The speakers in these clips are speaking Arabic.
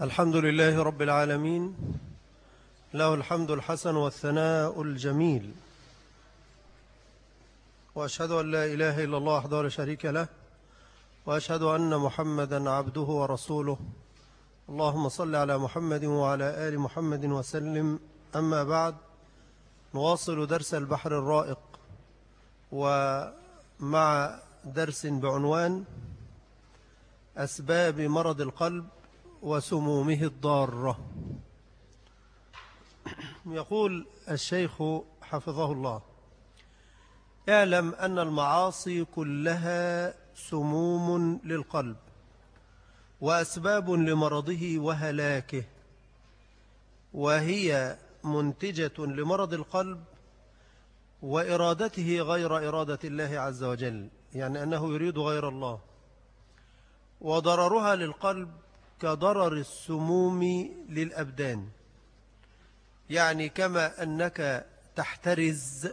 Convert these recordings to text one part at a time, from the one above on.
الحمد لله رب العالمين له الحمد الحسن والثناء الجميل. وأشهد أن لا إله إلا الله وحده لا شريك له وأشهد أن محمدا عبده ورسوله. اللهم صل على محمد وعلى آل محمد وسلم. أما بعد نواصل درس البحر الرائق. ومع درس بعنوان أسباب مرض القلب وسمومه الضارة. يقول الشيخ حفظه الله اعلم أن المعاصي كلها سموم للقلب وأسباب لمرضه وهلاكه وهي منتجة لمرض القلب وإرادته غير إرادة الله عز وجل يعني أنه يريد غير الله وضررها للقلب كضرر السموم للأبدان. يعني كما أنك تحترز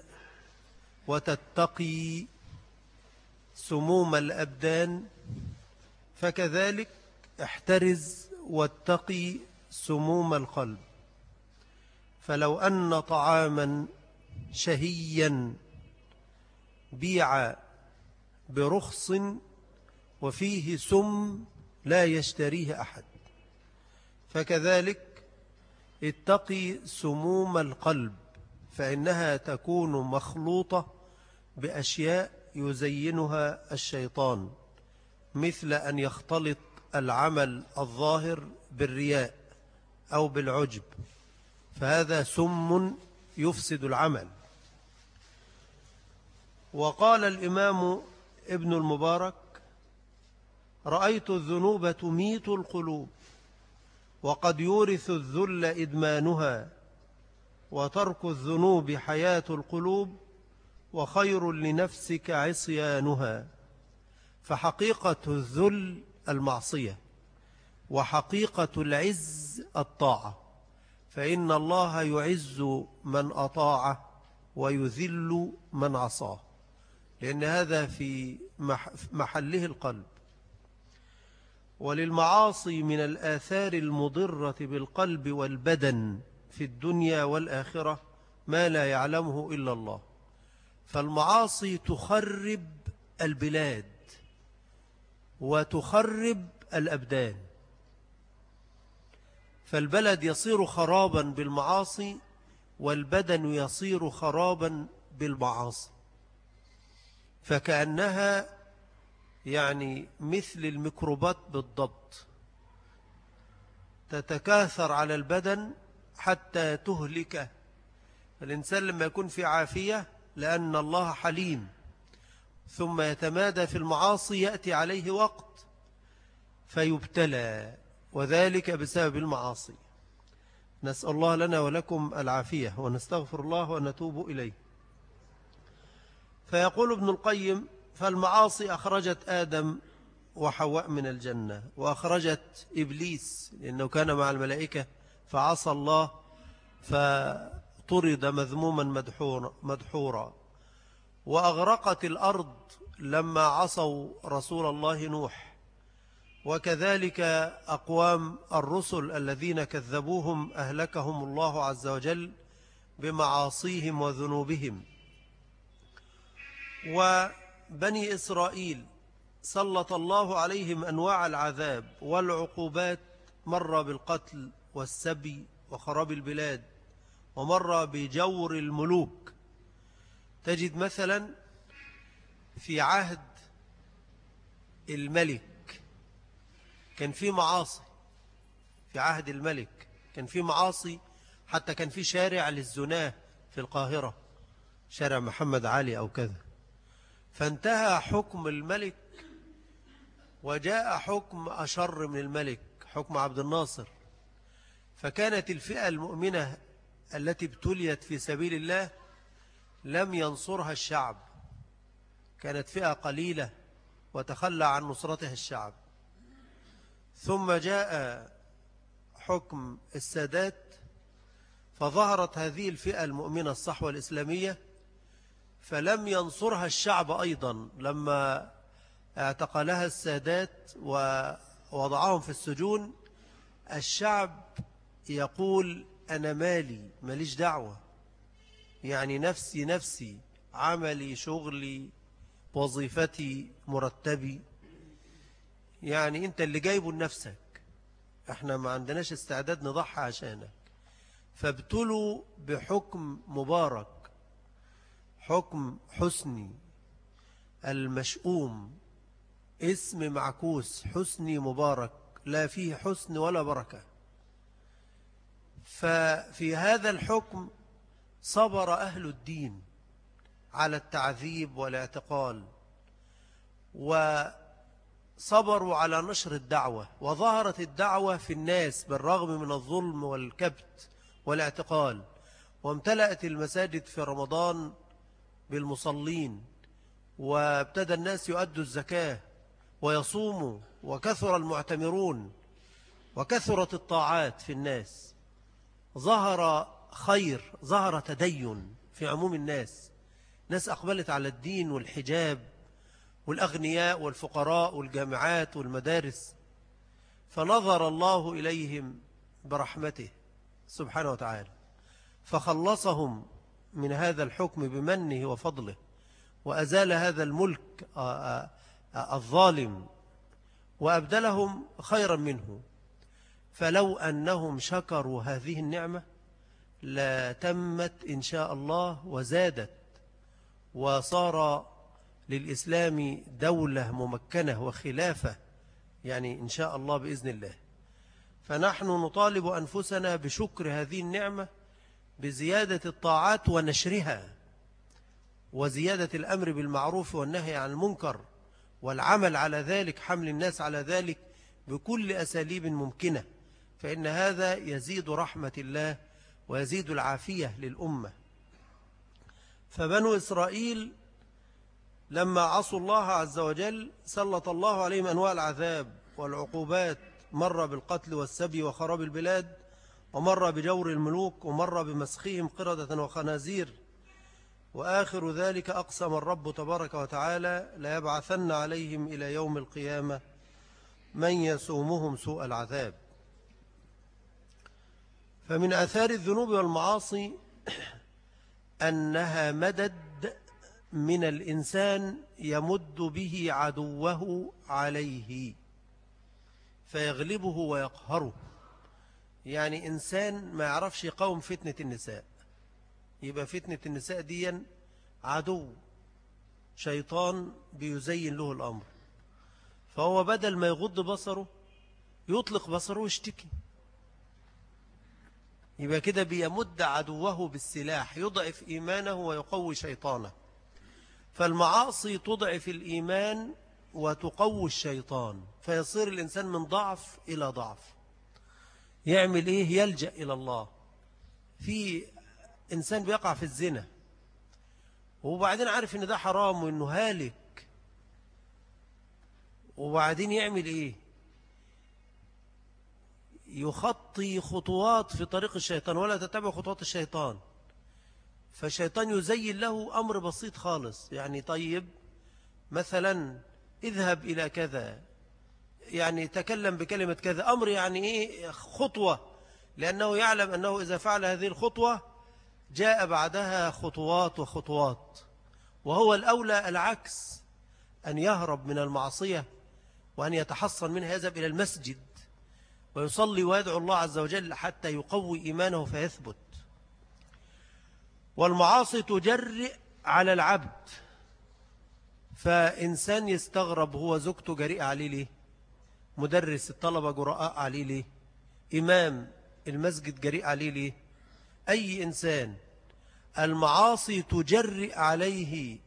وتتقي سموم الأبدان فكذلك احترز واتقي سموم القلب. فلو أن طعاما شهيا بيع برخص وفيه سم لا يشتريه أحد. فكذلك اتقي سموم القلب فإنها تكون مخلوطة بأشياء يزينها الشيطان مثل أن يختلط العمل الظاهر بالرياء أو بالعجب. فهذا سم يفسد العمل. وقال الإمام ابن المبارك رأيت الذنوب تميت القلوب وقد يورث الذل إدمانها وترك الذنوب حياة القلوب وخير لنفسك عصيانها. فحقيقة الذل المعصية وحقيقة العز الطاعة. فإن الله يعز من أطاعه ويذل من عصاه. لأن هذا في محله القلب. وللمعاصي من الآثار المضرة بالقلب والبدن في الدنيا والآخرة ما لا يعلمه إلا الله. فالمعاصي تخرب البلاد وتخرب الأبدان. فالبلد يصير خرابا بالمعاصي والبدن يصير خرابا بالمعاصي. فكأنها يعني مثل الميكروبات بالضبط. تتكاثر على البدن حتى تهلكه الإنسان لما يكون في عافية لأن الله حليم. ثم يتمادى في المعاصي يأتي عليه وقت فيبتلى وذلك بسبب المعاصي. نسأل الله لنا ولكم العافية ونستغفر الله ونتوب إليه. فيقول ابن القيم فالمعاصي أخرجت آدم وحواء من الجنة وأخرجت إبليس لأنه كان مع الملائكة فعصى الله فطرد مذموما مدحورا وأغرقت الأرض لما عصوا رسول الله نوح. وكذلك أقوام الرسل الذين كذبوهم أهلكهم الله عز وجل بمعاصيهم وذنوبهم. وذنوبهم بني إسرائيل سلط الله عليهم أنواع العذاب والعقوبات مر بالقتل والسبي وخراب البلاد ومر بجور الملوك. تجد مثلا في عهد الملك كان في معاصي في عهد الملك كان في معاصي حتى كان في شارع للزناة في القاهرة شارع محمد علي أو كذا. فانتهى حكم الملك وجاء حكم أشر من الملك حكم عبد الناصر. فكانت الفئة المؤمنة التي ابتليت في سبيل الله لم ينصرها الشعب. كانت فئة قليلة وتخلى عن نصرتها الشعب. ثم جاء حكم السادات فظهرت هذه الفئة المؤمنة الصحوة الإسلامية فلم ينصرها الشعب أيضا لما اعتقلها السادات ووضعهم في السجون. الشعب يقول أنا مالي ماليش دعوة. يعني نفسي نفسي عملي شغلي وظيفتي مرتبي. يعني أنت اللي جايبه لنفسك. إحنا ما عندناش استعداد نضحي عشانك. فابتلوا بحكم مبارك. حكم حسني المشؤوم اسم معكوس حسني مبارك لا فيه حسن ولا بركة. ففي هذا الحكم صبر أهل الدين على التعذيب والاعتقال وصبروا على نشر الدعوة وظهرت الدعوة في الناس بالرغم من الظلم والكبت والاعتقال. وامتلأت المساجد في رمضان بالمصلين وابتدى الناس يؤدوا الزكاة ويصوموا وكثر المعتمرون وكثرت الطاعات في الناس. ظهر خير ظهر تدين في عموم الناس. ناس أقبلت على الدين والحجاب والأغنياء والفقراء والجامعات والمدارس فنظر الله إليهم برحمته سبحانه وتعالى فخلصهم من هذا الحكم بمنه وفضله وأزال هذا الملك الظالم وأبدلهم خيرا منه. فلو أنهم شكروا هذه النعمة لتمت إن شاء الله وزادت وصار للإسلام دولة ممكنة وخلافة يعني إن شاء الله بإذن الله. فنحن نطالب أنفسنا بشكر هذه النعمة بزيادة الطاعات ونشرها وزيادة الأمر بالمعروف والنهي عن المنكر والعمل على ذلك حمل الناس على ذلك بكل أساليب ممكنة. فإن هذا يزيد رحمة الله ويزيد العافية للأمة. فبنو إسرائيل لما عصوا الله عز وجل سلط الله عليهم أنواع العذاب والعقوبات مر بالقتل والسبي وخراب البلاد ومر بجور الملوك ومر بمسخهم قردة وخنازير. وآخر ذلك أقسم الرب تبارك وتعالى ليبعثن عليهم إلى يوم القيامة من يسومهم سوء العذاب. فمن أثار الذنوب والمعاصي أنها مدد من الإنسان يمد به عدوه عليه فيغلبه ويقهره. يعني إنسان ما يعرفش يقاوم فتنة النساء. يبقى فتنة النساء دي عدو شيطان بيزين له الأمر. فهو بدل ما يغض بصره يطلق بصره ويشتكي. يبقى كده بيمد عدوه بالسلاح يضعف إيمانه ويقوي شيطانه. فالمعاصي تضعف الإيمان وتقوي الشيطان فيصير الإنسان من ضعف إلى ضعف. يعمل إيه؟ يلجأ إلى الله. في إنسان بيقع في الزنا وبعدين عارف إن ده حرام وإنه هالك. وبعدين يعمل إيه؟ يخطي خطوات في طريق الشيطان ولا تتبع خطوات الشيطان. فالشيطان يزين له أمر بسيط خالص يعني طيب مثلا اذهب إلى كذا. يعني تكلم بكلمة كذا. أمر يعني إيه؟ خطوة. لأنه يعلم أنه إذا فعل هذه الخطوة جاء بعدها خطوات وخطوات. وهو الأولى العكس. أن يهرب من المعصية وأن يتحصن منها يذهب إلى المسجد ويصلي ويدعو الله عز وجل حتى يقوي إيمانه فيثبت. والمعاصي تجرئ على العبد. فإنسان يستغرب هو زوجته جريئة عليه ليه؟ مدرس الطلبة جراء عليه ليه؟ إمام المسجد جريء عليه ليه؟ أي إنسان المعاصي تجرئ عليه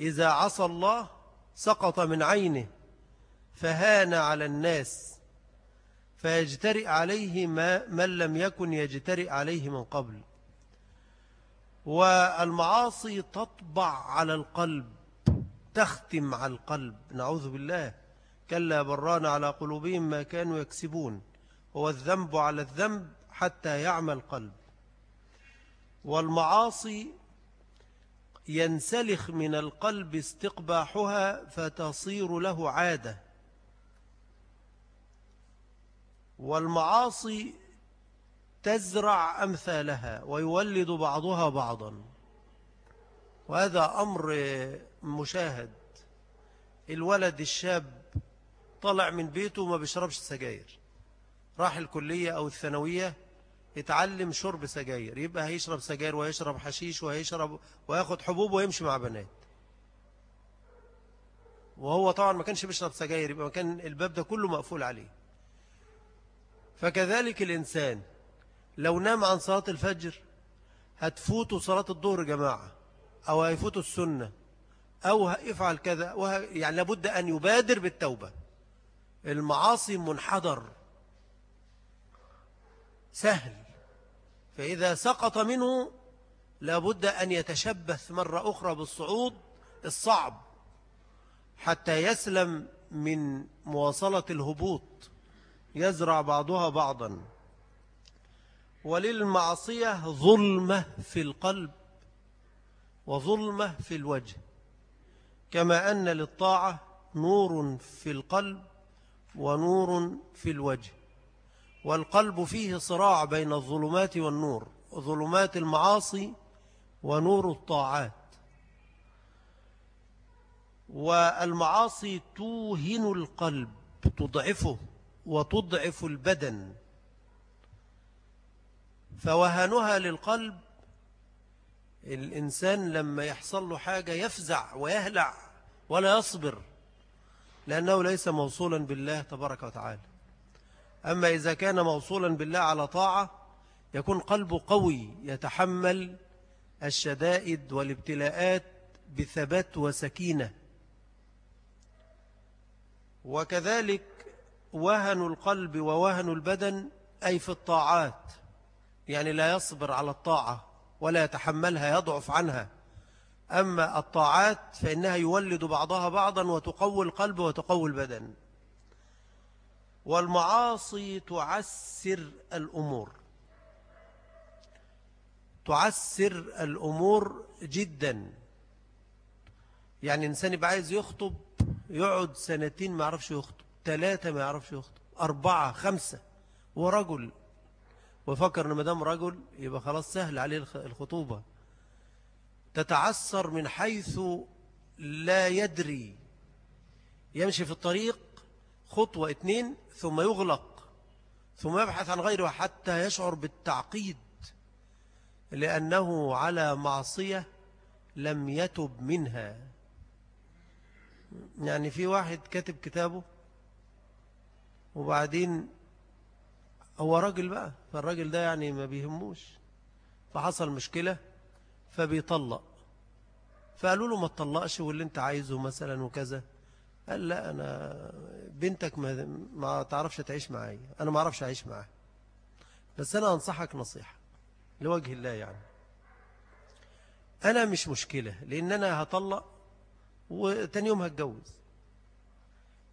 إذا عصى الله سقط من عينه فهان على الناس فيجترئ عليه ما من لم يكن يجترئ عليه من قبل. والمعاصي تطبع على القلب تختم على القلب. نعوذ بالله. كلا بران على قلوبهم ما كانوا يكسبون هو الذنب على الذنب حتى يعمى القلب. والمعاصي ينسلخ من القلب استقباحها فتصير له عادة. والمعاصي تزرع أمثالها ويولد بعضها بعضا. وهذا أمر مشاهد. الولد الشاب طلع من بيته وما بيشربش سجاير. راح الكلية أو الثانوية يتعلم شرب سجاير. يبقى هيشرب سجاير ويشرب حشيش ويشرب وياخد حبوب ويمشي مع بنات. وهو طبعا ما كانش بيشرب سجاير يبقى كان الباب ده كله مقفول عليه. فكذلك الإنسان لو نام عن صلاة الفجر هتفوتوا صلاة الظهر جماعة أو هيفوتوا السنة أو يفعل كذا يعني لابد أن يبادر بالتوبة. المعاصي منحدر. سهل. فإذا سقط منه لابد أن يتشبث مرة أخرى بالصعود الصعب حتى يسلم من مواصلة الهبوط. يزرع بعضها بعضا. وللمعصية ظلمة في القلب وظلمة في الوجه. كما أن للطاعة نور في القلب ونور في الوجه والقلب فيه صراع بين الظلمات والنور ظلمات المعاصي ونور الطاعات. والمعاصي توهن القلب تضعفه وتضعف البدن. فوهنها للقلب الإنسان لما يحصل له حاجة يفزع ويهلع ولا يصبر. لأنه ليس موصولا بالله تبارك وتعالى. أما إذا كان موصولا بالله على طاعة يكون قلبه قوي يتحمل الشدائد والابتلاءات بثبات وسكينة. وكذلك وهن القلب ووهن البدن أي في الطاعات يعني لا يصبر على الطاعة ولا يتحملها يضعف عنها. أما الطاعات فإنها يولد بعضها بعضا وتقوي القلب وتقوي البدن. والمعاصي تعسر الأمور. تعسر الأمور جدا. يعني إنسان يبقى عايز يخطب يقعد سنتين ما يعرفش يخطب ثلاثة ما يعرفش يخطب أربعة خمسة. ورجل وفكر أن مدام رجل يبقى خلاص سهل عليه الخطوبة. تتعسر من حيث لا يدري. يمشي في الطريق خطوة اتنين ثم يغلق ثم يبحث عن غيره حتى يشعر بالتعقيد لأنه على معصية لم يتب منها. يعني في واحد كاتب كتابه وبعدين هو راجل بقى فالراجل ده يعني ما بيهموش فحصل مشكلة فبيطلق. فقالوا له ما تطلقش واللي انت عايزه مثلا وكذا. قال لا أنا بنتك ما, ما تعرفش تعيش معي أنا ما أعرفش أعيش معها بس أنا أنصحك نصيحة لوجه الله يعني. أنا مش مشكلة لأن أنا هطلق وتاني يوم هتجوز.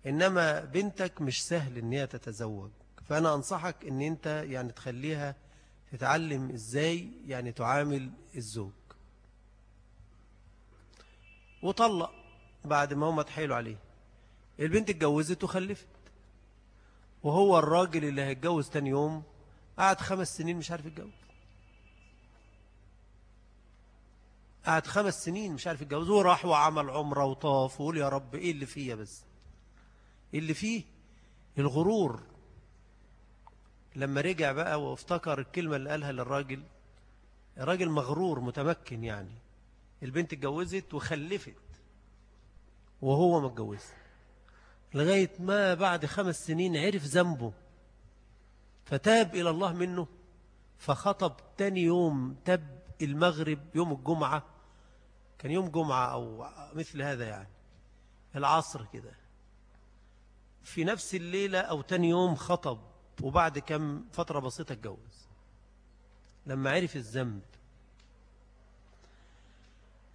إنما بنتك مش سهل إن هي تتزوج. فأنا أنصحك إن أنت يعني تخليها تتعلم إزاي يعني تعامل الزوج. وطلق بعد ما هم تحيلوا عليه. البنت اتجوزت وخلفت. وهو الراجل اللي هيتجوز تاني يوم قعد خمس سنين مش عارف يتجوز. قعد خمس سنين مش عارف يتجوز. وراح وعمل عمرة وطاف وقول يا رب إيه اللي فيه بس؟ إيه اللي فيه؟ الغرور. لما رجع بقى وافتكر الكلمة اللي قالها للراجل الراجل مغرور متمكن يعني. البنت اتجوزت وخلفت وهو ما اتجوز لغاية ما بعد خمس سنين عرف ذنبه فتاب إلى الله منه فخطب تاني يوم تب المغرب يوم الجمعة كان يوم جمعة أو مثل هذا يعني العصر كده. في نفس الليلة أو تاني يوم خطب وبعد كم فترة بسيطة اتجوز. لما عرف الذنب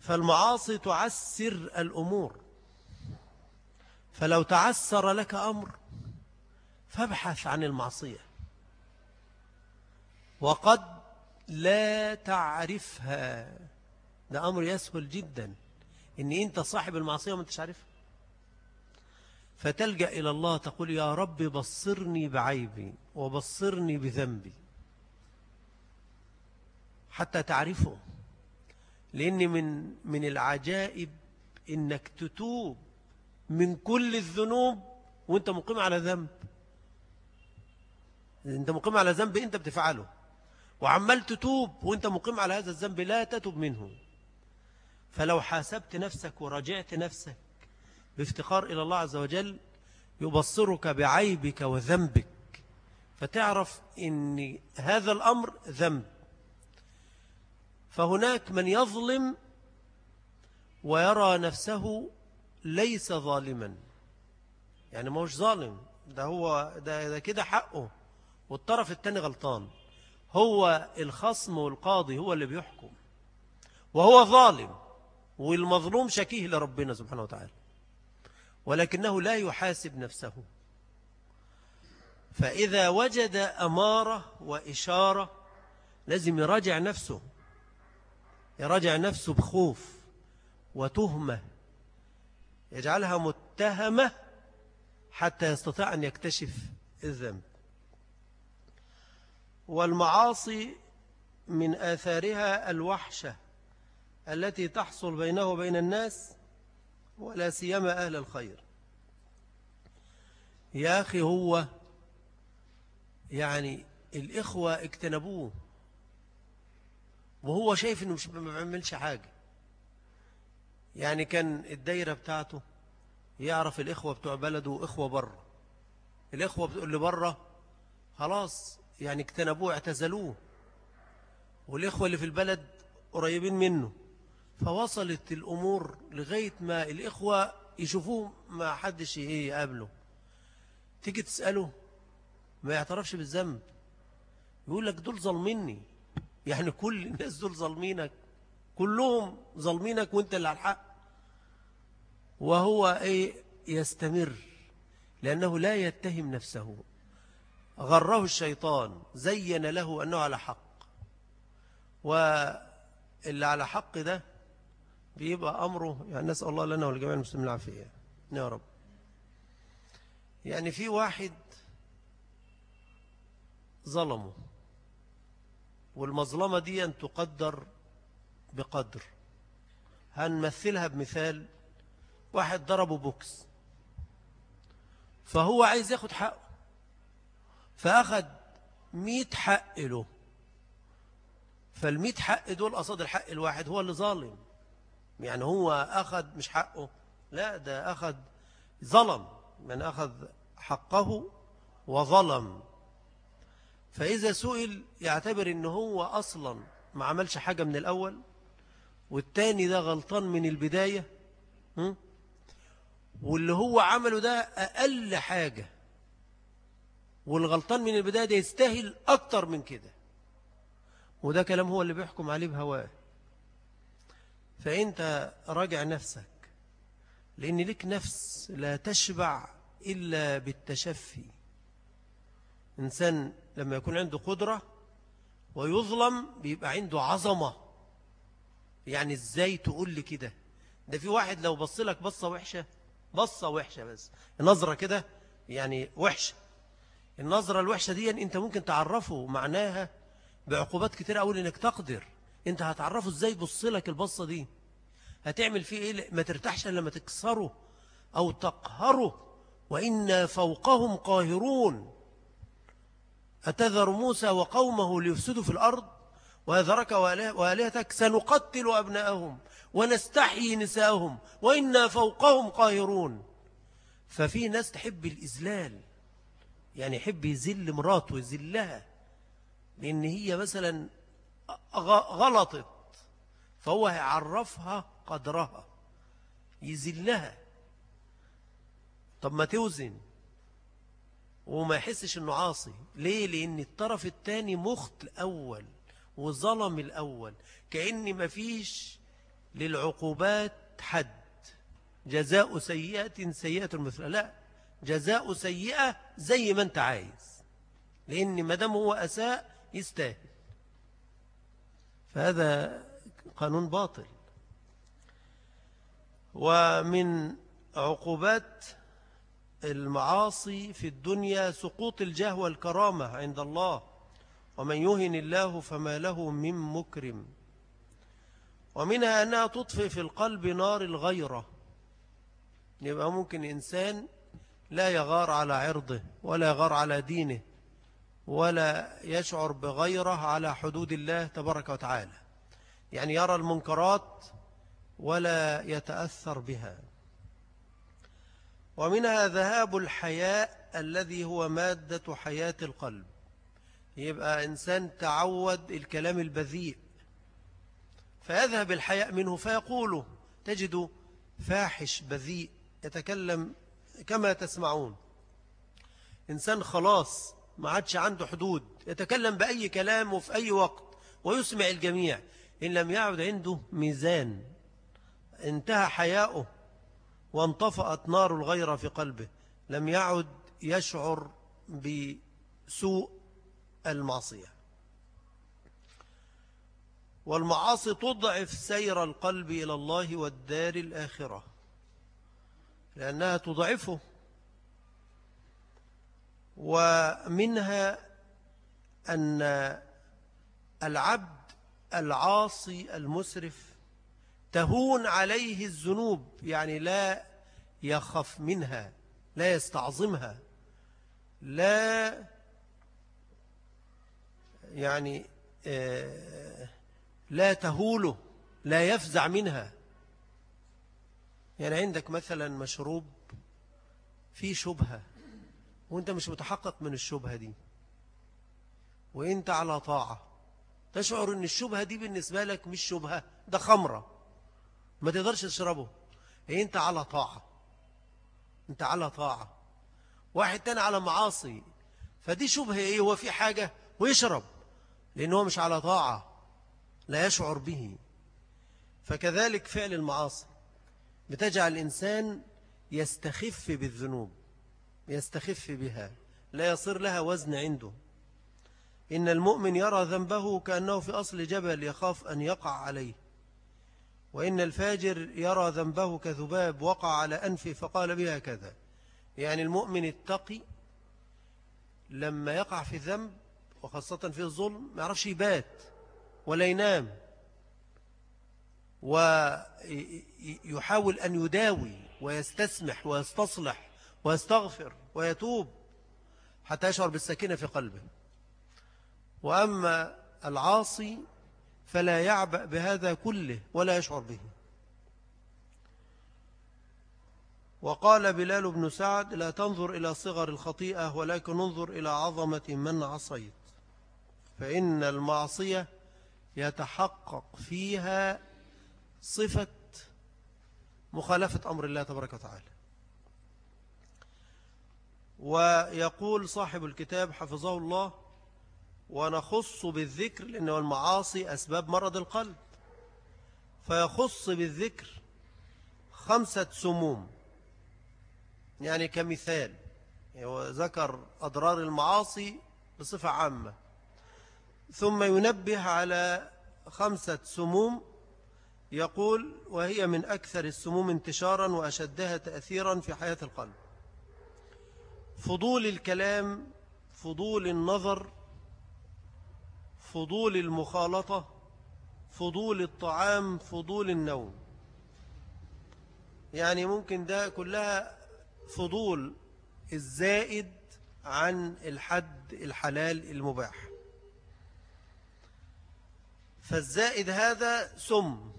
فالمعاصي تعسر الأمور. فلو تعسر لك أمر فابحث عن المعصية. وقد لا تعرفها. ده أمر يسهل جدا. إن أنت صاحب المعصية وما أنتش عارفها. فتلجأ إلى الله تقول يا رب بصرني بعيبي وبصرني بذنبي. حتى تعرفه لأن من من العجائب إنك تتوب من كل الذنوب وأنت مقيم على ذنب. أنت مقيم على ذنب أنت بتفعله. وعمال تتوب وأنت مقيم على هذا الذنب لا تتوب منه. فلو حاسبت نفسك ورجعت نفسك بافتقار إلى الله عز وجل يبصرك بعيبك وذنبك فتعرف إن هذا الأمر ذنب. فهناك من يظلم ويرى نفسه ليس ظالما. يعني ما هوش ظالم ده هو ده, ده كده حقه والطرف التاني غلطان. هو الخصم والقاضي هو اللي بيحكم وهو ظالم والمظلوم شكيه لربنا سبحانه وتعالى ولكنه لا يحاسب نفسه. فإذا وجد أمارة وإشارة لازم يراجع نفسه. يراجع نفسه بخوف وتهمة يجعلها متهمة حتى يستطيع أن يكتشف الذنب. والمعاصي من آثارها الوحشة التي تحصل بينه وبين الناس ولا سيما أهل الخير. يا أخي هو يعني الإخوة اجتنبوه. وهو شايف إنه مش ما بيعملش حاجة. يعني كان الدايرة بتاعته يعرف الإخوة بتوع بلده إخوة بره. الإخوة اللي بره خلاص يعني اجتنبوه اعتزلوه. والإخوة اللي في البلد قريبين منه. فوصلت الأمور لغاية ما الإخوة يشوفوه ما حدش إيه يقابله. تيجي تسأله ما يعترفش بالذنب. يقول لك دول ظلميني يعني كل الناس دول ظلمينك كلهم ظلمينك وانت اللي على الحق. وهو إيه؟ يستمر لأنه لا يتهم نفسه. غره الشيطان زين له أنه على حق. واللي على حق ده بيبقى أمره يعني نسأل الله لنا ولجميع المسلمين العافية. يا رب. يعني في واحد ظلمه. والمظلمة دي أن تقدر بقدر. هنمثلها بمثال واحد ضربه بوكس فهو عايز ياخد حقه فأخد مئة حق له. فالمئة حق دول قصاد الحق الواحد هو اللي ظالم. يعني هو أخذ مش حقه لا ده أخذ ظلم. من أخذ حقه وظلم. فإذا سئل يعتبر إن هو أصلا ما عملش حاجة من الأول والتاني ده غلطان من البداية واللي هو عمله ده أقل حاجة والغلطان من البداية ده يستاهل أكتر من كده. وده كلام هو اللي بيحكم عليه بهواه. فأنت راجع نفسك لأن لك نفس لا تشبع إلا بالتشفي. إنسان لما يكون عنده قدرة ويظلم بيبقى عنده عظمة. يعني إزاي تقول لي كده؟ ده في واحد لو بص لك بصة وحشة بصة وحشة بس. نظرة كده يعني وحشة. النظرة الوحشة دي أنت ممكن تعرفه معناها بعقوبات كتير أول انك تقدر. أنت هتعرفه إزاي بص لك البصة دي. هتعمل فيه إيه؟ ما ترتاحش لما تكسره أو تقهره. وإن فوقهم قاهرون. أتذر موسى وقومه ليفسدوا في الأرض؟ ويذرك وآلهتك سنقتل أبناءهم ونستحيي نساءهم وإنا فوقهم قاهرون. ففي ناس تحب الإزلال يعني يحب يزل مراته ويزلها لأن هي مثلا غلطت فهو هيعرفها قدرها يزلها طب ما توزن. وما يحسش إنه عاصي. ليه؟ لأن الطرف الثاني مخت الأول وظلم الأول. كأن ما فيش للعقوبات حد. جزاء سيئة سيئة مثل لا جزاء سيئة زي ما أنت عايز. لأن ما دام هو أساء يستاهل. فهذا قانون باطل. ومن عقوبات المعاصي في الدنيا سقوط الجاه والكرامة عند الله. ومن يهن الله فما له من مكرم. ومنها أنها تطفئ في القلب نار الغيرة. يبقى ممكن إنسان لا يغار على عرضه ولا يغار على دينه ولا يشعر بغيرة على حدود الله تبارك وتعالى. يعني يرى المنكرات ولا يتأثر بها. ومنها ذهاب الحياء الذي هو مادة حياة القلب. يبقى إنسان تعود الكلام البذيء فيذهب الحياء منه فيقوله تجد فاحش بذيء يتكلم كما تسمعون. إنسان خلاص ما عادش عنده حدود يتكلم بأي كلام وفي أي وقت ويسمع الجميع إن لم يعد عنده ميزان. انتهى حياؤه. وانطفأت نار الغيرة في قلبه. لم يعد يشعر بسوء المعصية. والمعاصي تضعف سير القلب إلى الله والدار الآخرة. لأنها تضعفه. ومنها أن العبد العاصي المسرف تهون عليه الذنوب يعني لا يخف منها لا يستعظمها لا يعني آه، لا تهوله لا يفزع منها. يعني عندك مثلا مشروب فيه شبهة وانت مش متحقق من الشبهة دي وانت على طاعة تشعر إن الشبهة دي بالنسبة لك مش شبهة ده خمرة. ما تقدرش تشربه. إيه أنت على طاعة. أنت على طاعة. واحد تاني على معاصي. فدي شبهة إيه؟ هو في حاجة ويشرب لأنه مش على طاعة. لا يشعر به. فكذلك فعل المعاصي. بتجعل الإنسان يستخف بالذنوب يستخف بها. لا يصير لها وزن عنده. إن المؤمن يرى ذنبه كأنه في أصل جبل يخاف أن يقع عليه. وإن الفاجر يرى ذنبه كذباب وقع على أنفه فقال بها كذا. يعني المؤمن التقي لما يقع في ذنب وخاصة في الظلم ما يعرفش يبات ولا ينام ويحاول أن يداوي ويستسمح ويستصلح ويستغفر ويتوب حتى يشعر بالسكينة في قلبه. وأما العاصي فلا يعبأ بهذا كله ولا يشعر به. وقال بلال بن سعد لا تنظر إلى صغر الخطيئة ولكن انظر إلى عظمة من عصيت. فإن المعصية يتحقق فيها صفة مخالفة أمر الله تبارك وتعالى. ويقول صاحب الكتاب حفظه الله ونخص بالذكر لأنه المعاصي أسباب مرض القلب. فيخص بالذكر خمسة سموم. يعني كمثال ذكر أضرار المعاصي بصفة عامة. ثم ينبه على خمسة سموم. يقول وهي من أكثر السموم انتشارا وأشدها تأثيرا في حياة القلب. فضول الكلام فضول النظر فضول المخالطة فضول الطعام فضول النوم. يعني ممكن ده كلها فضول الزائد عن الحد الحلال المباح. فالزائد هذا سم.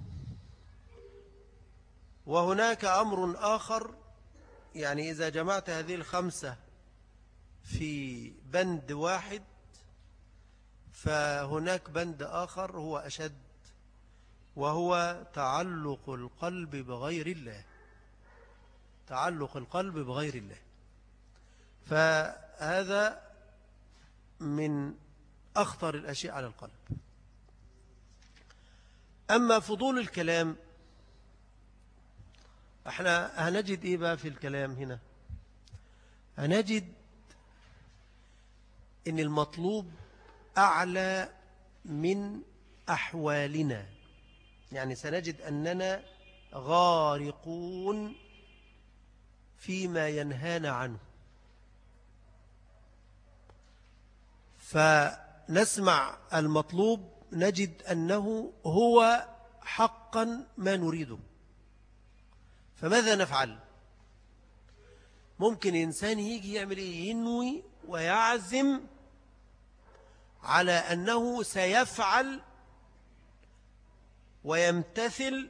وهناك أمر آخر يعني إذا جمعت هذه الخمسة في بند واحد فهناك بند آخر هو أشد وهو تعلق القلب بغير الله. تعلق القلب بغير الله. فهذا من أخطر الأشياء على القلب. أما فضول الكلام إحنا هنجد إيه بقى في الكلام هنا؟ هنجد إن المطلوب أعلى من أحوالنا. يعني سنجد أننا غارقون فيما ينهانا عنه. فنسمع المطلوب نجد أنه هو حقا ما نريده. فماذا نفعل؟ ممكن إنسان يجي يعمل إيه؟ ينوي ويعزم على أنه سيفعل ويمتثل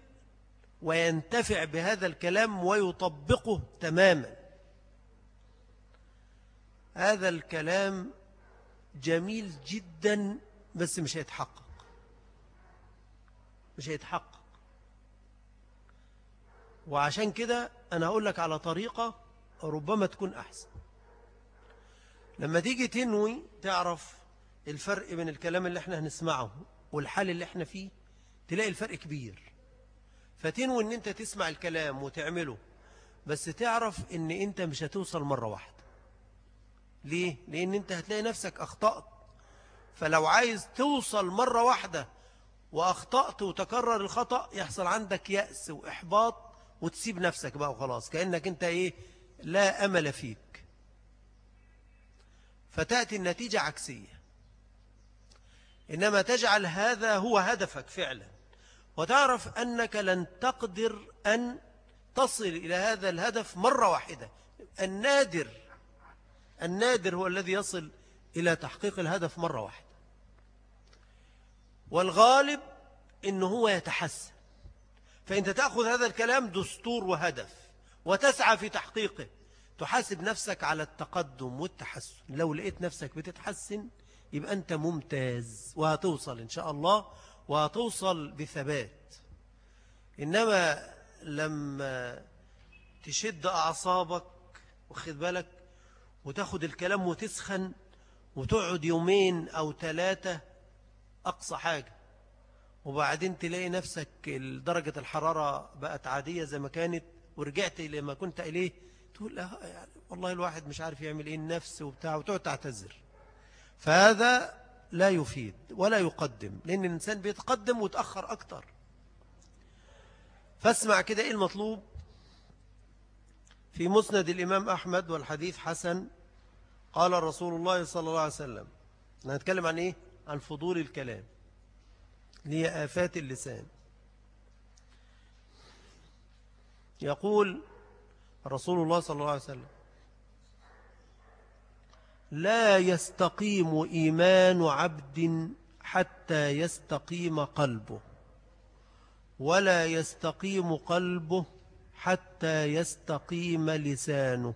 وينتفع بهذا الكلام ويطبقه تماما. هذا الكلام جميل جدا بس مش هيتحقق. مش هيتحقق. وعشان كده أنا أقول لك على طريقة ربما تكون أحسن. لما تيجي تنوي تعرف الفرق بين الكلام اللي إحنا هنسمعه والحال اللي إحنا فيه تلاقي الفرق كبير. فتنوي إن أنت تسمع الكلام وتعمله بس تعرف إن أنت مش هتوصل مرة واحدة. ليه؟ لأن أنت هتلاقي نفسك أخطأت. فلو عايز توصل مرة واحدة وأخطأت وتكرر الخطأ يحصل عندك يأس وإحباط وتسيب نفسك بقى وخلاص. كأنك أنت إيه؟ لا أمل فيك. فتأتي النتيجة عكسية. إنما تجعل هذا هو هدفك فعلا. وتعرف أنك لن تقدر أن تصل إلى هذا الهدف مرة واحدة. النادر النادر هو الذي يصل إلى تحقيق الهدف مرة واحدة. والغالب إنه هو يتحسن. فأنت تأخذ هذا الكلام دستور وهدف وتسعى في تحقيقه تحاسب نفسك على التقدم والتحسن. لو لقيت نفسك بتتحسن يبقى أنت ممتاز وهتوصل إن شاء الله وهتوصل بثبات. إنما لما تشد أعصابك واخد بالك وتاخد الكلام وتسخن وتقعد يومين أو ثلاثة أقصى حاجة. وبعدين تلاقي نفسك درجة الحرارة بقت عادية زي ما كانت ورجعت إلى ما كنت إليه تقول يعني والله الواحد مش عارف يعمل إيه النفس وبتاع وتقعد تعتذر. فهذا لا يفيد ولا يقدم لأن الإنسان بيتقدم وتأخر أكتر. فاسمع كده إيه المطلوب؟ في مسند الإمام أحمد والحديث حسن قال رسول الله صلى الله عليه وسلم نتكلم عن إيه؟ عن فضول الكلام لي آفات اللسان. يقول رسول الله صلى الله عليه وسلم لا يستقيم إيمان عبد حتى يستقيم قلبه ولا يستقيم قلبه حتى يستقيم لسانه.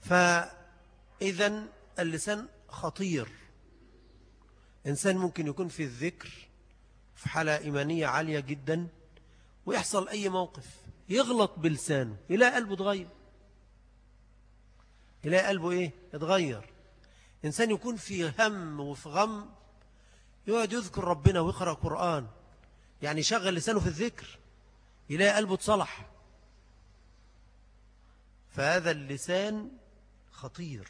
فإذا اللسان خطير. إنسان ممكن يكون في الذكر في حالة إيمانية عالية جدا ويحصل أي موقف يغلط بلسانه يلاقي قلبه اتغير يلاقي قلبه إيه؟ اتغير. إنسان يكون في هم وفي غم يقعد يذكر ربنا ويقرأ قرآن. يعني شغل لسانه في الذكر يلاقي قلبه اتصلح. فهذا اللسان خطير.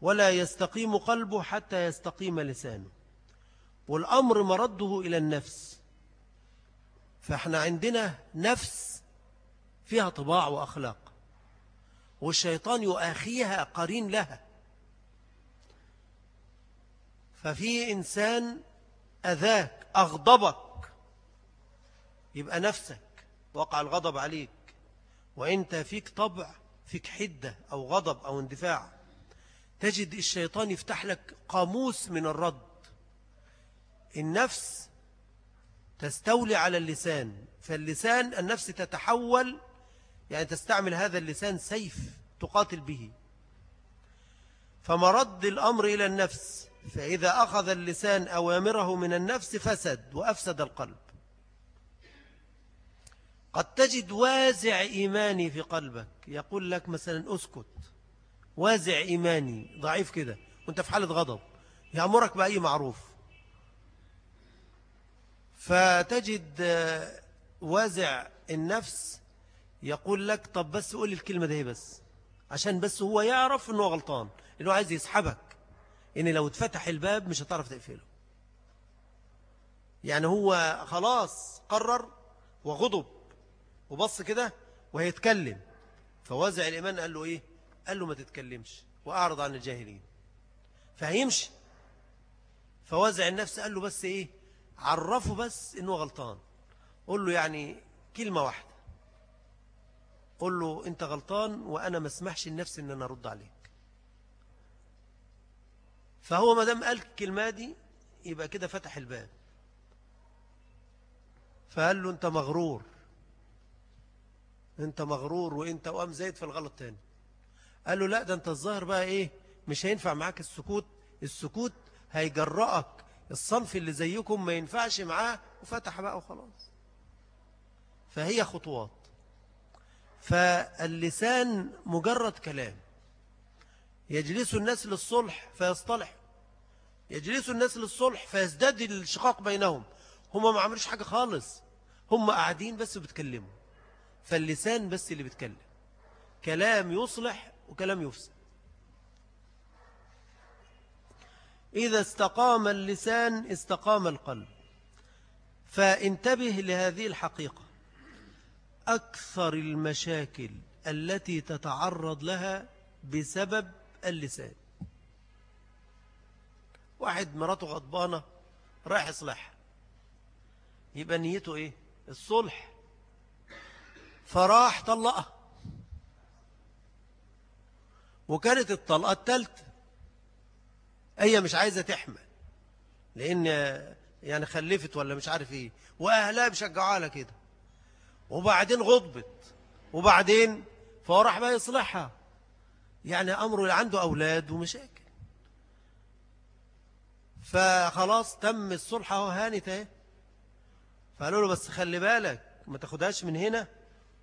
ولا يستقيم قلبه حتى يستقيم لسانه. والأمر مرده إلى النفس. فإحنا عندنا نفس فيها طباع وأخلاق. والشيطان يؤاخيها قرين لها. ففي إنسان أذاك أغضبك. يبقى نفسك وقع الغضب عليك. وإنت فيك طبع فيك حدة أو غضب أو اندفاع. تجد الشيطان يفتح لك قاموس من الرد. النفس تستولي على اللسان. فاللسان النفس تتحول يعني تستعمل هذا اللسان سيف تقاتل به. فمرد الأمر إلى النفس فإذا أخذ اللسان أوامره من النفس فسد وأفسد القلب. قد تجد وازع إيماني في قلبك. يقول لك مثلا أسكت. وازع إيماني ضعيف كده وأنت في حالة غضب. يأمرك بأي معروف. فتجد وازع النفس يقول لك طب بس قول الكلمة ده بس عشان بس هو يعرف إنه غلطان إنه عايز يسحبك إن لو اتفتح الباب مش هتعرف تقفله. يعني هو خلاص قرر وغضب وبص كده وهيتكلم. فوزع الإيمان قال له إيه؟ قال له ما تتكلمش وأعرض عن الجاهلين. فهيمشي. فوزع النفس قال له بس إيه؟ عرفه بس إنه غلطان. قول له يعني كلمة واحدة. قول له أنت غلطان وأنا ما اسمحش النفس إن أنا أرد عليك. فهو ما دام قال الكلمة دي يبقى كده فتح الباب. فقال له أنت مغرور. أنت مغرور وأنت وقام زايد في الغلط تاني. قال له لا ده أنت الظاهر بقى إيه؟ مش هينفع معاك السكوت. السكوت هيجرأك. الصنف اللي زيكم ما ينفعش معاه. وفتح بقى وخلاص. فهي خطوات. فاللسان مجرد كلام. يجلس الناس للصلح فيصطلح. يجلس الناس للصلح فيزداد الشقاق بينهم. هم ما عملوش حاجة خالص. هم قاعدين بس بيتكلموا. فاللسان بس اللي بيتكلم. كلام يصلح وكلام يفسد. إذا استقام اللسان استقام القلب. فانتبه لهذه الحقيقة. أكثر المشاكل التي تتعرض لها بسبب اللسان. واحد مراته غضبانة رايح يصلحها يبقى نيته إيه؟ الصلح. فراح طلقها. وكانت الطلقة التالتة. هي مش عايزة تحمل لأن يعني خلفت ولا مش عارف إيه. وأهلها بشجعوها على كده. وبعدين غضبت. وبعدين فهو راح بقى يصلحها. يعني أمره اللي عنده أولاد ومشاكل. فخلاص تم الصلح أهو هانت اهي فقالوا له بس خلي بالك ما تاخدهاش من هنا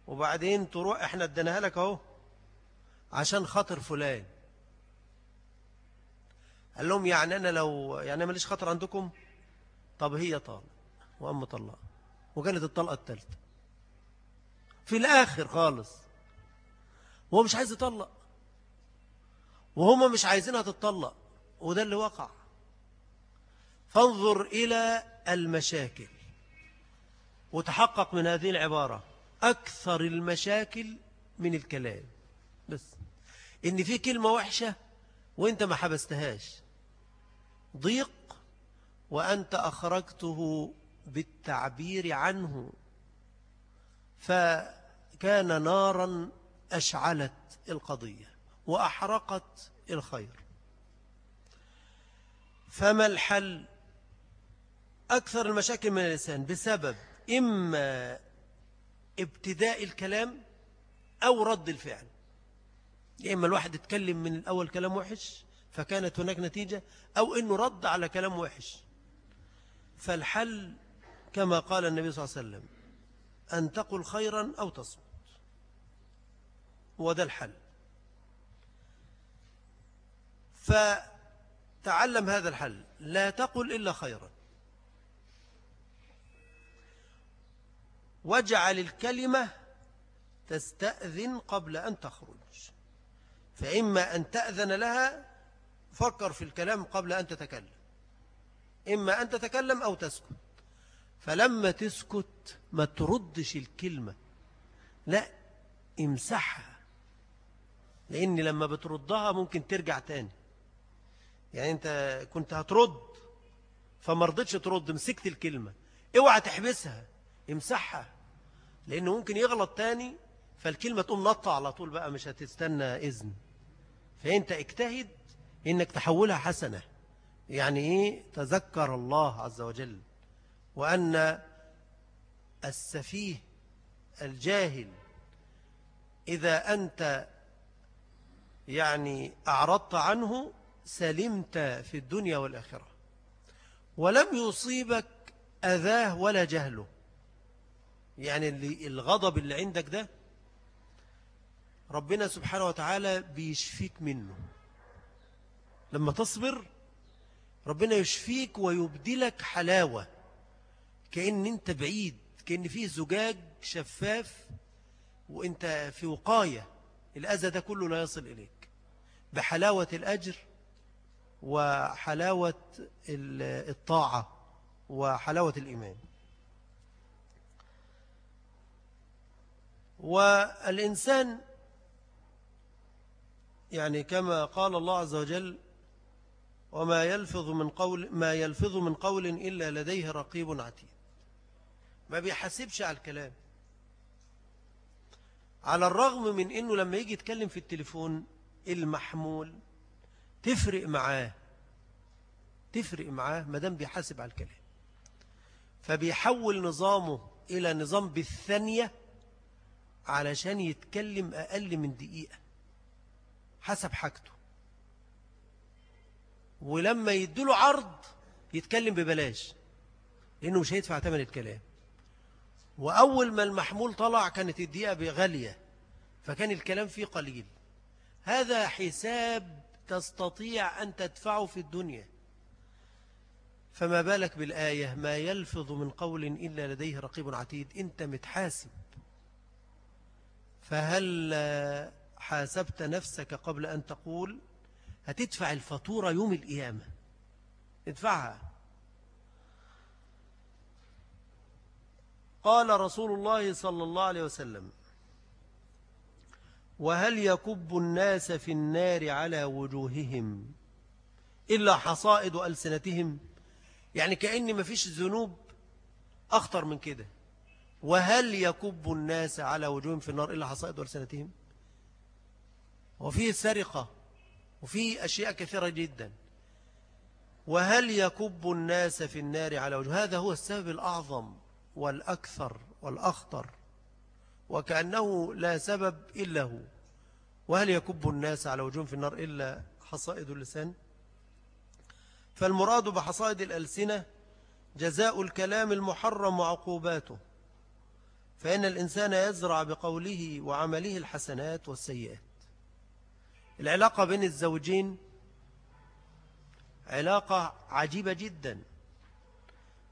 وبعدين تروح إحنا اديناها لك أهو عشان خاطر فلان. قال لهم يعني أنا لو يعني ماليش خاطر عندكم؟ طب هي طالق وام طلق وكانت الطلقة الثالثه في الآخر خالص. وهو مش عايز يطلق. وهم مش عايزينها تتطلق وده اللي وقع. فانظر إلى المشاكل. وتحقق من هذه العبارة أكثر المشاكل من الكلام. بس. إن في كلمة وحشة وإنت ما حبستهاش. ضيق وأنت أخرجته بالتعبير عنه. فكان نارا أشعلت القضية وأحرقت الخير. فما الحل؟ أكثر المشاكل من اللسان بسبب إما ابتداء الكلام أو رد الفعل. يا إما الواحد يتكلم من الأول كلام وحش فكانت هناك نتيجة أو أنه رد على كلام وحش. فالحل كما قال النبي صلى الله عليه وسلم أن تقل خيرا أو تصمت وده الحل. فتعلم هذا الحل. لا تقل إلا خيرا. واجعل الكلمة تستأذن قبل أن تخرج. فإما أن تأذن لها فكر في الكلام قبل أن تتكلم. إما أن تتكلم أو تسكت. فلما تسكت ما تردش الكلمة. لا امسحها. لأن لما بتردها ممكن ترجع تاني. يعني أنت كنت هترد فما رضتش ترد مسكت الكلمة. اوعى تحبسها امسحها لأنه ممكن يغلط تاني فالكلمة تقوم نطة على طول بقى مش هتستنى إذن. فأنت اجتهد إنك تحولها حسنة. يعني إيه؟ تذكر الله عز وجل وأن السفيه الجاهل إذا أنت يعني أعرضت عنه سلمت في الدنيا والآخرة. ولم يصيبك أذاه ولا جهله. يعني اللي الغضب اللي عندك ده ربنا سبحانه وتعالى بيشفيك منه. لما تصبر ربنا يشفيك ويبدلك حلاوة. كأن أنت بعيد كأن فيه زجاج شفاف وأنت في وقاية. الأذى ده كله لا يصل إليك. بحلاوة الأجر وحلاوة الطاعة وحلاوة الإيمان. والإنسان يعني كما قال الله عز وجل وما يلفظ من قول ما يلفظ من قول إلا لديه رقيب عتيد. ما بيحاسبش على الكلام. على الرغم من أنه لما يجي يتكلم في التليفون المحمول. تفرق معاه تفرق معاه مدام بيحاسب على الكلام. فبيحول نظامه إلى نظام بالثانية علشان يتكلم أقل من دقيقة حسب حاجته. ولما يديله عرض يتكلم ببلاش لأنه مش هيدفع ثمن الكلام. وأول ما المحمول طلع كانت الدقيقة غالية فكان الكلام فيه قليل. هذا حساب تستطيع أن تدفعه في الدنيا. فما بالك بالآية؟ ما يلفظ من قول إلا لديه رقيب عتيد أنت متحاسب. فهل حاسبت نفسك قبل أن تقول؟ هتدفع الفاتورة يوم القيامة. ادفعها. قال رسول الله صلى الله عليه وسلم وهل يكب الناس في النار على وجوههم إلا حصائد ألسنتهم؟ يعني كأن ما فيش ذنوب أخطر من كده. وهل يكب الناس على وجوههم في النار إلا حصائد ألسنتهم؟ وفيه سرقة وفيه أشياء كثيرة جدا. وهل يكب الناس في النار على وجه هذا هو السبب الأعظم والأكثر والأخطر. وكأنه لا سبب إلا هو. وهل يكب الناس على وجوههم في النار إلا حصائد اللسان؟ فالمراد بحصائد الألسنة جزاء الكلام المحرم وعقوباته. فإن الإنسان يزرع بقوله وعمله الحسنات والسيئات. العلاقة بين الزوجين علاقة عجيبة جدا.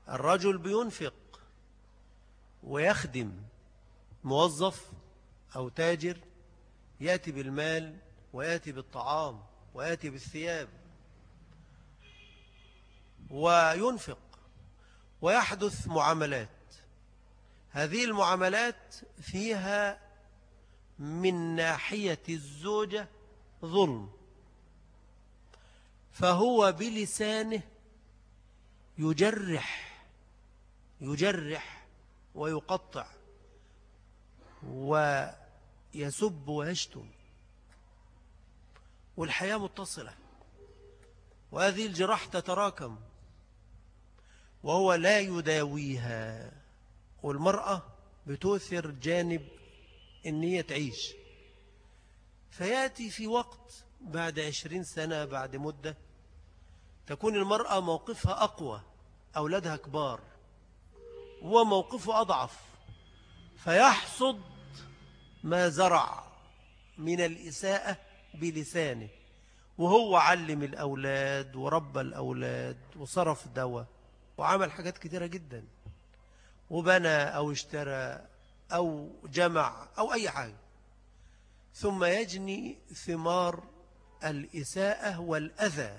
الرجل بينفق ويخدم. موظف أو تاجر يأتي بالمال ويأتي بالطعام ويأتي بالثياب وينفق ويحدث معاملات. هذه المعاملات فيها من ناحية الزوجة ظلم فهو بلسانه يجرح يجرح ويقطع. ويسب ويشتم. والحياة متصلة. وهذه الجراح تتراكم. وهو لا يداويها. والمرأة بتؤثر جانب إن هي تعيش. فيأتي في وقت بعد عشرين سنة بعد مدة تكون المرأة موقفها أقوى أولادها كبار وموقفه أضعف. فيحصد ما زرع من الإساءة بلسانه وهو علم الأولاد وربى الأولاد وصرف دواء وعمل حاجات كتيرة جدا وبنى أو اشترى أو جمع أو أي حاجة. ثم يجني ثمار الإساءة والأذى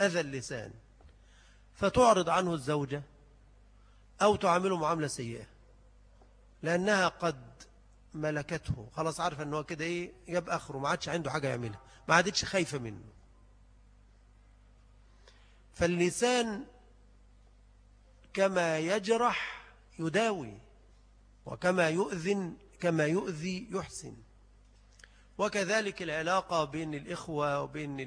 أذى اللسان. فتعرض عنه الزوجة أو تعامله معاملة سيئة لأنها قد ملكته. خلاص عارفة أنه كده إيه جاب آخره ما عادش عنده حاجة يعملها. ما عادتش خايفة منه. فاللسان كما يجرح يداوي وكما يؤذن كما يؤذي يحسن. وكذلك العلاقة بين الإخوة وبين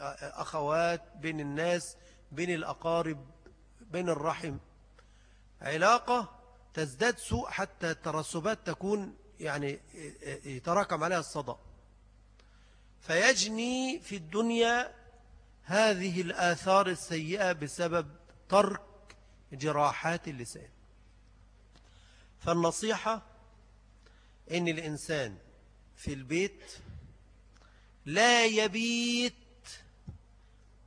الأخوات بين الناس بين الأقارب بين الرحم. علاقة تزداد سوء حتى الترسبات تكون يعني يتراكم عليها الصدى. فيجني في الدنيا هذه الآثار السيئة بسبب ترك جراحات اللسان. فالنصيحة إن الإنسان في البيت لا يبيت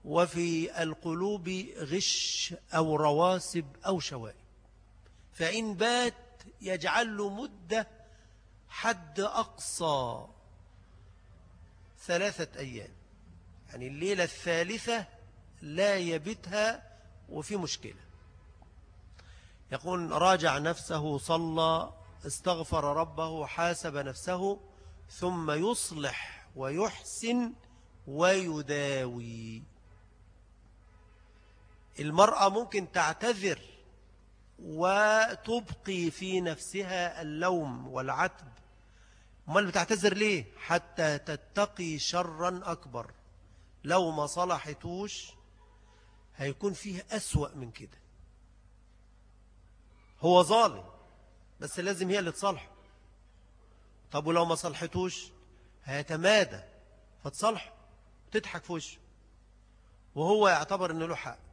وفي القلوب غش أو رواسب أو شوائب. فإن بات يجعل له مدة حد أقصى ثلاثة أيام. يعني الليلة الثالثة لا يبتها وفي مشكلة. يقول راجع نفسه صلى استغفر ربه حاسب نفسه ثم يصلح ويحسن ويداوي. المرأة ممكن تعتذر وتبقي في نفسها اللوم والعتب. أمال بتعتذر ليه؟ حتى تتقي شرا أكبر. لو ما صلحتوش هيكون فيه أسوأ من كده. هو ظالم بس لازم هي اللي تصلحه طب ولو ما صلحتوش هيتمادى فتصلحه تضحك في وشه. وهو يعتبر إنه له حق.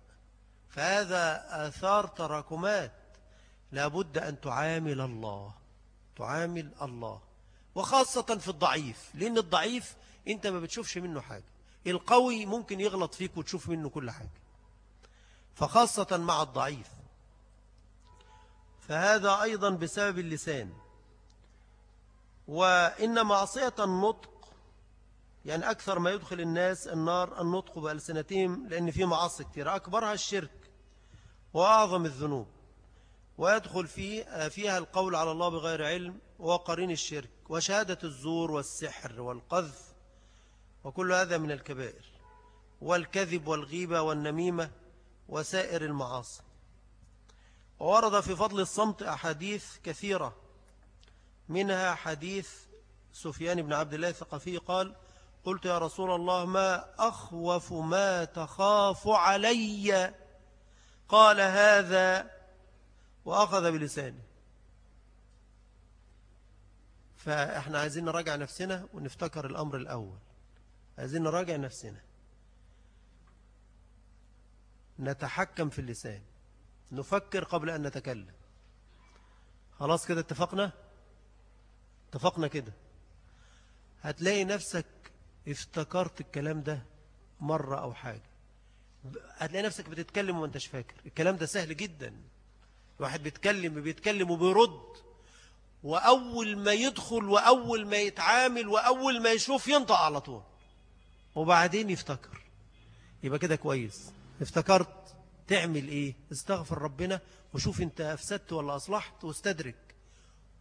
فهذا آثار تراكمات. لابد أن تعامل الله. تعامل الله. وخاصة في الضعيف. لأن الضعيف أنت ما بتشوفش منه حاجة. القوي ممكن يغلط فيك وتشوف منه كل حاجة. فخاصة مع الضعيف. فهذا أيضا بسبب اللسان. وإن معصية النطق يعني أكثر ما يدخل الناس النار النطق بألسنتهم لأن في معاصي كثيرة أكبرها الشرك. وأعظم الذنوب ويدخل فيه فيها القول على الله بغير علم وقرين الشرك وشهادة الزور والسحر والقذف وكل هذا من الكبائر والكذب والغيبة والنميمة وسائر المعاصي. وورد في فضل الصمت أحاديث كثيرة منها حديث سفيان بن عبد الله الثقفي قال قلت يا رسول الله ما أخوف ما تخاف علي قال هذا وأخذ بلسانه. فإحنا عايزين نراجع نفسنا ونفتكر الأمر الأول. عايزين نراجع نفسنا. نتحكم في اللسان. نفكر قبل أن نتكلم. خلاص كده اتفقنا؟ اتفقنا كده. هتلاقي نفسك افتكرت الكلام ده مرة أو حاجة. هتلاقي نفسك بتتكلم وما انتش فاكر. الكلام ده سهل جدا. الواحد بيتكلم بيتكلم وبيرد. وأول ما يدخل وأول ما يتعامل وأول ما يشوف ينطق على طول. وبعدين يفتكر. يبقى كده كويس. افتكرت تعمل إيه؟ استغفر ربنا وشوف أنت أفسدت ولا أصلحت واستدرك.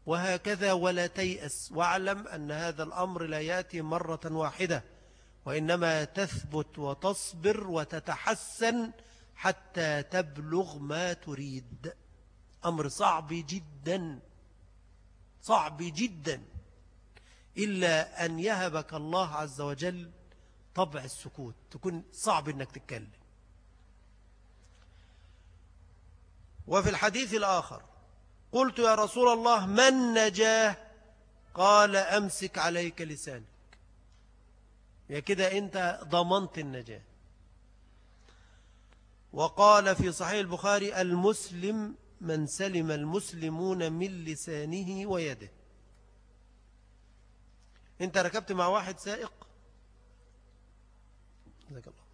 وهكذا ولا تيأس. واعلم أن هذا الأمر لا يأتي مرة واحدة. وإنما تثبت وتصبر وتتحسن حتى تبلغ ما تريد. أمر صعب جدا صعب جدا. إلا أن يهبك الله عز وجل طبع السكوت. تكون صعب أنك تتكلم. وفي الحديث الآخر قلت يا رسول الله من نجاه؟ قال أمسك عليك لسانك. يا كده أنت ضمنت النجاة. وقال في صحيح البخاري المسلم من سلم المسلمون من لسانه ويده. انت ركبت مع واحد سائق؟ ذاك الله.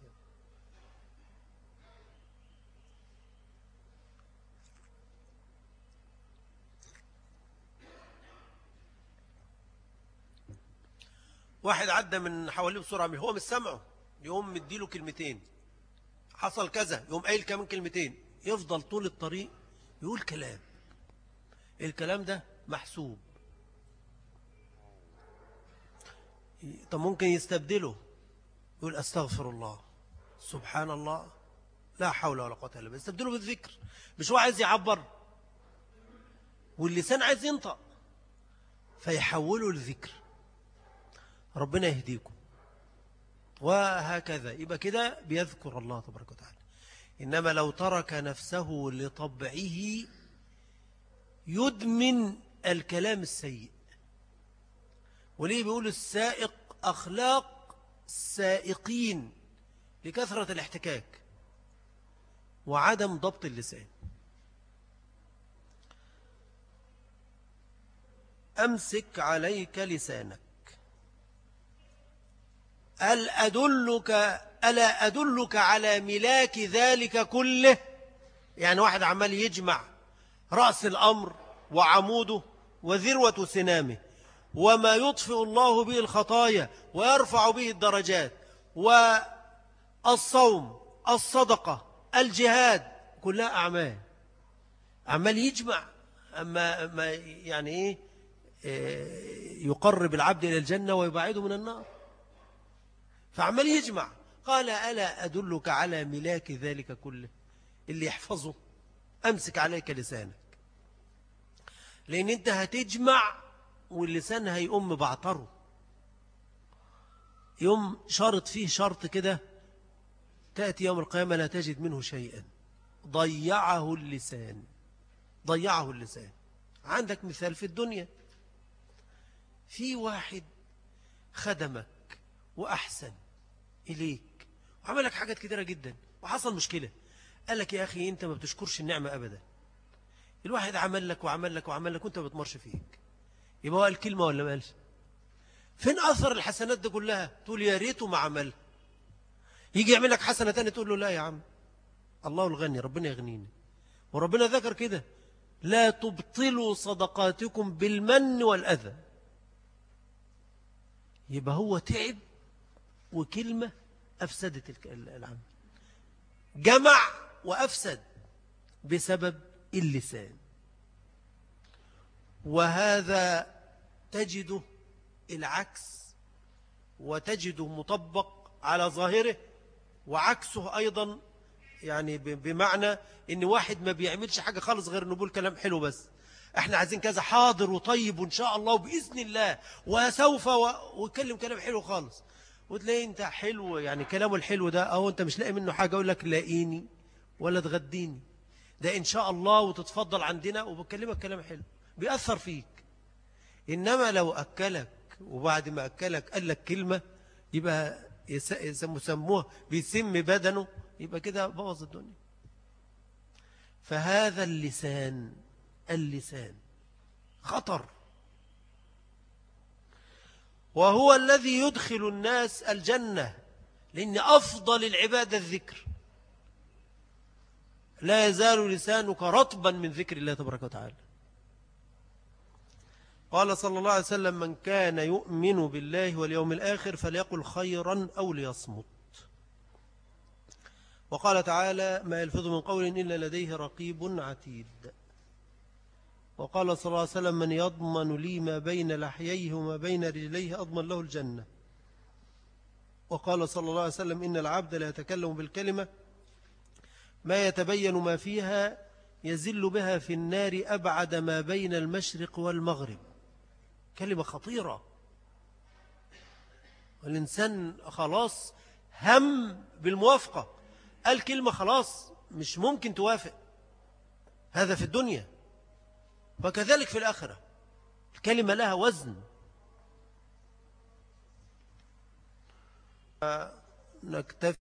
واحد عدى من حواليه بسرعة هو مش سامعه يقوم مديله كلمتين. حصل كذا يقوم قايل كمان كلمتين. يفضل طول الطريق يقول كلام. الكلام ده محسوب. طب ممكن يستبدله؟ يقول أستغفر الله. سبحان الله. لا حول ولا قوة إلا بالله. يستبدله بالذكر. مش هو عايز يعبر. واللسان عايز ينطق. فيحوله الذكر ربنا يهديكم. وهكذا. يبقى كده بيذكر الله تبارك وتعالى. إنما لو ترك نفسه لطبعه يدمن الكلام السيء. وليه بيقول السائق أخلاق السائقين لكثرة الاحتكاك وعدم ضبط اللسان. أمسك عليك لسانك. هل أدلك ألا أدلك على ملاك ذلك كله؟ يعني واحد عمال يجمع رأس الأمر وعموده وذروة سنامه وما يطفئ الله به الخطايا ويرفع به الدرجات والصوم الصدقة الجهاد كلها أعمال. عمال يجمع. ما, ما يعني إيه يقرب العبد إلى الجنة ويبعده من النار. فعمال يجمع. قال ألا أدلك على ملاك ذلك كله؟ اللي يحفظه. أمسك عليك لسانك. لأن أنت هتجمع واللسان هيقوم بعطره يوم شرط فيه شرط كده تأتي يوم القيامة لا تجد منه شيئا. ضيعه اللسان. ضيعه اللسان. عندك مثال في الدنيا. في واحد خدمك وأحسن. إليك. وعمل لك حاجات كتيرة جدا. وحصل مشكلة. قال لك يا أخي أنت ما بتشكرش النعمة أبدا. الواحد عمل لك وعمل لك وعمل لك وأنت ما بتمرش فيك. يبقى هو قال كلمة ولا ما قالش؟ فين أثر الحسنات دي كلها؟ تقول يا ريته ما عمل. يجي يعمل لك حسنة تانية تقول له لا يا عم. الله الغني ربنا يغنيني. وربنا ذكر كده. لا تبطلوا صدقاتكم بالمن والأذى. يبقى هو تعب وكلمة أفسدت العمل. جمع وأفسد بسبب اللسان. وهذا تجده العكس وتجده مطبق على ظاهره وعكسه أيضا يعني بمعنى إن واحد ما بيعملش حاجة خالص غير إنه كلام حلو بس. إحنا عايزين كذا حاضر وطيب وإن شاء الله وبإذن الله وسوف ويتكلم كلام حلو خالص. وتلاقي انت حلو يعني كلامه الحلو ده أو انت مش لاقي منه حاجة أقول لك لاقيني ولا تغديني. ده إن شاء الله وتتفضل عندنا وبكلمك كلام حلو بيأثر فيك. إنما لو أكلك وبعد ما أكلك قال لك كلمة يبقى يسموه بيسم بدنه يبقى كده بوظ الدنيا. فهذا اللسان اللسان خطر. وهو الذي يدخل الناس الجنة لأن أفضل العبادة الذكر. لا يزال لسانك رطبا من ذكر الله تبارك وتعالى. قال صلى الله عليه وسلم من كان يؤمن بالله واليوم الآخر فليقل خيرا أو ليصمت. وقال تعالى ما يلفظ من قول إلا لديه رقيب عتيد. وقال صلى الله عليه وسلم من يضمن لي ما بين لحييه وما بين رجليه أضمن له الجنة. وقال صلى الله عليه وسلم إن العبد لا يتكلم بالكلمة ما يتبين ما فيها يزل بها في النار أبعد ما بين المشرق والمغرب. كلمة خطيرة. والإنسان خلاص هم بالموافقة. قال كلمة خلاص مش ممكن توافق. هذا في الدنيا. وكذلك في الآخرة. الكلمة لها وزن. نكتفي